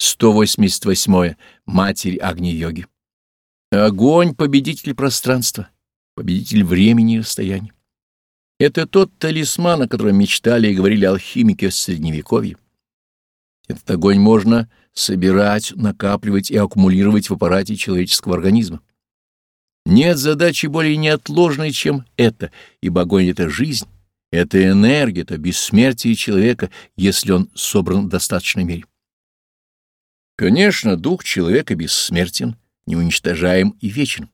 188. Матерь Агни-йоги. Огонь — победитель пространства, победитель времени и расстояния. Это тот талисман, о котором мечтали и говорили алхимики в Средневековье. Этот огонь можно собирать, накапливать и аккумулировать в аппарате человеческого организма. Нет задачи более неотложной, чем это, ибо огонь — это жизнь, это энергия, это бессмертие человека, если он собран в достаточной мере. Конечно, дух человека бессмертен, неуничтожаем и вечен.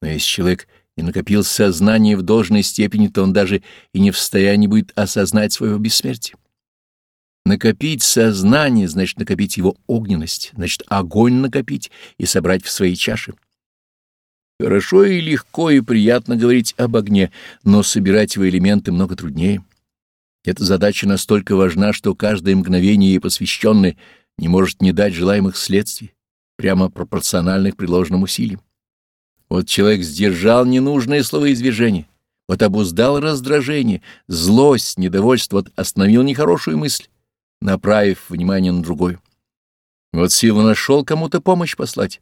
Но если человек не накопил сознание в должной степени, то он даже и не в состоянии будет осознать своего бессмертия. Накопить сознание, значит накопить его огненность, значит огонь накопить и собрать в своей чаше. Хорошо и легко и приятно говорить об огне, но собирать его элементы много труднее. Эта задача настолько важна, что каждое мгновение ей посвященное не может не дать желаемых следствий, прямо пропорциональных предложенным усилиям. Вот человек сдержал ненужное словоизвержение, вот обуздал раздражение, злость, недовольство, вот остановил нехорошую мысль, направив внимание на другую. Вот силу нашел кому-то помощь послать.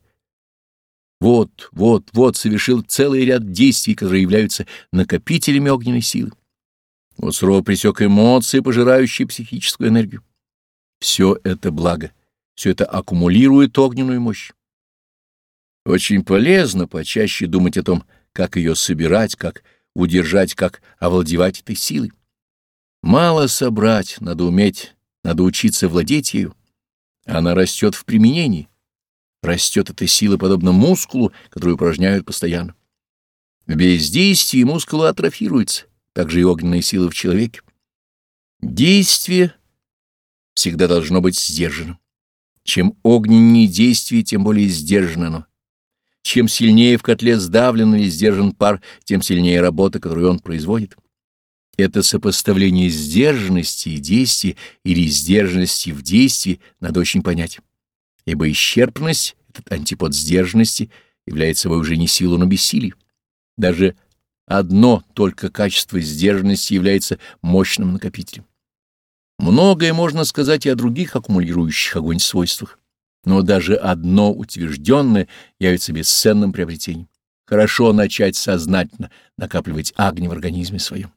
Вот, вот, вот совершил целый ряд действий, которые являются накопителями огненной силы. Вот сурово пресек эмоции, пожирающие психическую энергию. Все это благо, все это аккумулирует огненную мощь. Очень полезно почаще думать о том, как ее собирать, как удержать, как овладевать этой силой. Мало собрать, надо уметь, надо учиться владеть ею. Она растет в применении. Растет эта сила подобно мускулу, который упражняют постоянно. В бездействии мускулы атрофируются, так же и огненная сила в человеке. Действие всегда должно быть сдержанным. Чем огненнее действие, тем более сдержано оно. Чем сильнее в котле сдавлен или сдержан пар, тем сильнее работа, которую он производит. Это сопоставление сдержанности и действия или сдержанности в действии надо очень понять. Ибо исчерпанность, этот антипод сдержанности, является собой уже не силу, но бессилие. Даже одно только качество сдержанности является мощным накопителем. Многое можно сказать и о других аккумулирующих огонь свойствах но даже одно утвержденное явится бесценным приобретением. Хорошо начать сознательно накапливать огни в организме своем.